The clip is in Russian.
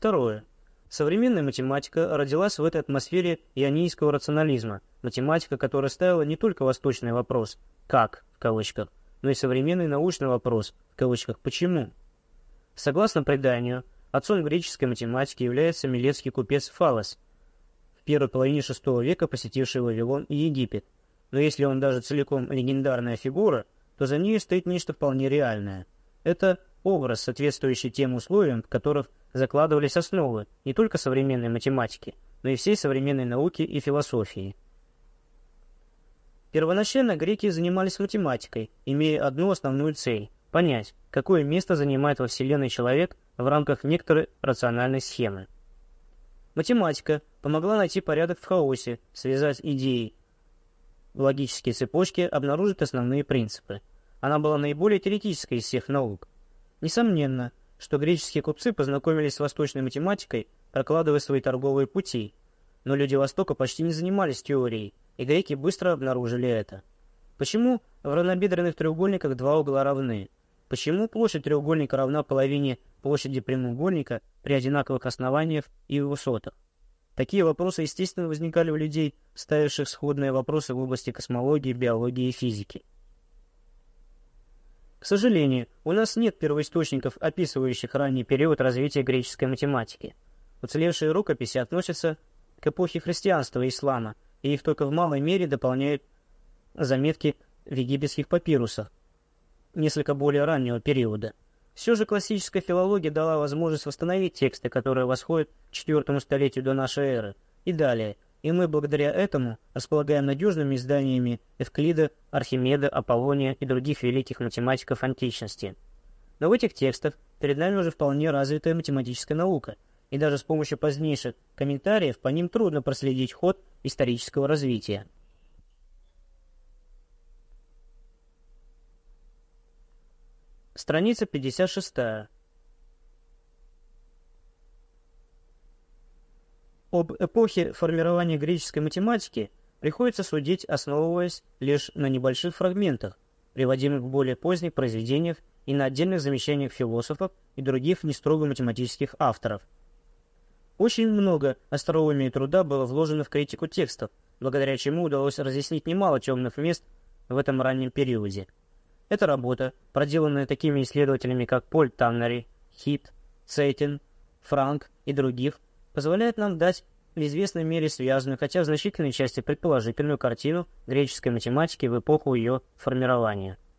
Второе. Современная математика родилась в этой атмосфере ионийского рационализма, математика, которая ставила не только восточный вопрос «как», в кавычках, но и современный научный вопрос, в кавычках «почему?». Согласно преданию, отцом греческой математики является милецкий купец Фалос, в первой половине VI века посетивший Вавилон и Египет. Но если он даже целиком легендарная фигура, то за ней стоит нечто вполне реальное. Это образ, соответствующий тем условиям, в которых закладывались основы не только современной математики, но и всей современной науки и философии. Первоначально греки занимались математикой, имея одну основную цель – понять, какое место занимает во Вселенной человек в рамках некоторой рациональной схемы. Математика помогла найти порядок в хаосе, связать идеи логические цепочки, обнаружить основные принципы. Она была наиболее теоретической из всех наук. Несомненно, что греческие купцы познакомились с восточной математикой, прокладывая свои торговые пути, но люди Востока почти не занимались теорией, и греки быстро обнаружили это. Почему в равнобедренных треугольниках два угла равны? Почему площадь треугольника равна половине площади прямоугольника при одинаковых основаниях и высотах? Такие вопросы, естественно, возникали у людей, ставивших сходные вопросы в области космологии, биологии и физики. К сожалению, у нас нет первоисточников, описывающих ранний период развития греческой математики. Уцелевшие рукописи относятся к эпохе христианства и ислама, и их только в малой мере дополняют заметки в египетских папирусах несколько более раннего периода. Все же классическая филология дала возможность восстановить тексты, которые восходят к IV столетию до нашей эры, и далее, и мы благодаря этому располагаем надежными изданиями Эвклида, Архимеда, Аполлония и других великих математиков античности. Но в этих текстах перед нами уже вполне развитая математическая наука, и даже с помощью позднейших комментариев по ним трудно проследить ход исторического развития. Страница 56. Об эпохе формирования греческой математики приходится судить, основываясь лишь на небольших фрагментах, приводимых в более поздних произведениях и на отдельных замечаниях философов и других не строго математических авторов. Очень много остроумия труда было вложено в критику текстов, благодаря чему удалось разъяснить немало темных мест в этом раннем периоде. Эта работа, проделанная такими исследователями, как Поль Таннери, Хит, Цейтин, Франк и других, позволяет нам дать в известной мере связанную, хотя в значительной части предположительную картину греческой математики в эпоху ее формирования –